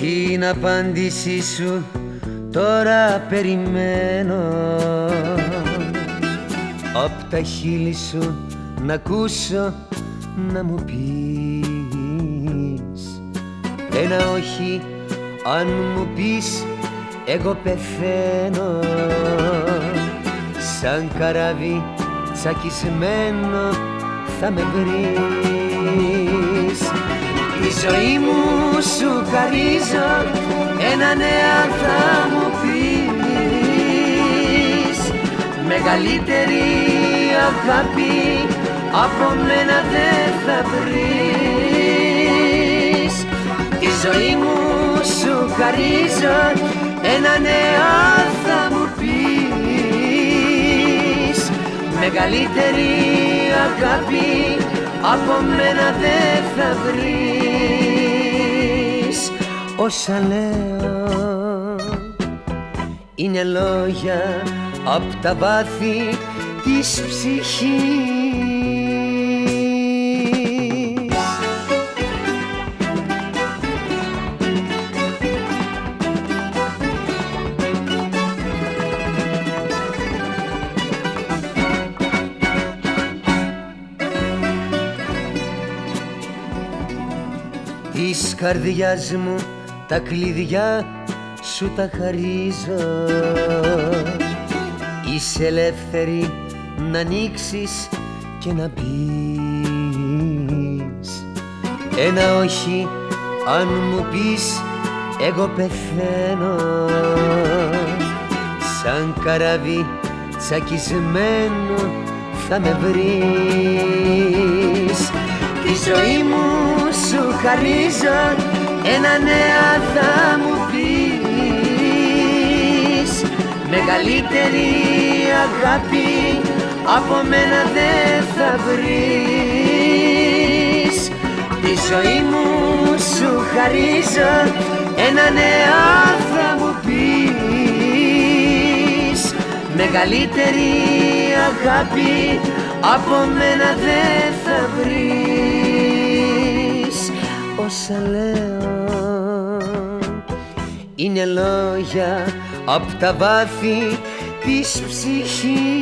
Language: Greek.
Την απάντησή σου τώρα περιμένω. Απ' τα χείλη σου να ακούσω να μου πεις. Ένα όχι αν μου πεις εγώ πεθαίνω. Σαν καράβι τσακισμένο θα με βρεις Τη ζωή μου σου χαρίζω ένα νέα θα μου πεις. Μεγαλύτερη αγάπη από μένα δεν θα βρεις. Τη ζωή μου σου χαρίζω ένα νέα θα μου πεις. Μεγαλύτερη αγάπη από μένα δεν θα βρεις Όσα λέω. Είναι λόγια απ' τα βάθη της ψυχής. Της καρδιάς μου τα κλειδιά σου τα χαρίζω. Είσαι ελεύθερη να ανοίξεις και να μπεις Ένα όχι αν μου πεις εγώ πεθαίνω. Σαν καράβι τσακισμένο θα με βρεις. Τη ζωή μου σου χαρίζω ένα νέα θα μου πεις. Μεγαλύτερη αγάπη από μένα δεν θα βρεις. Τη ζωή μου σου χαρίζω. Ένα νέα θα μου πεις. Μεγαλύτερη αγάπη από μένα δεν θα βρεις. Όσα λέω είναι λόγια απ' τα βάθη της ψυχής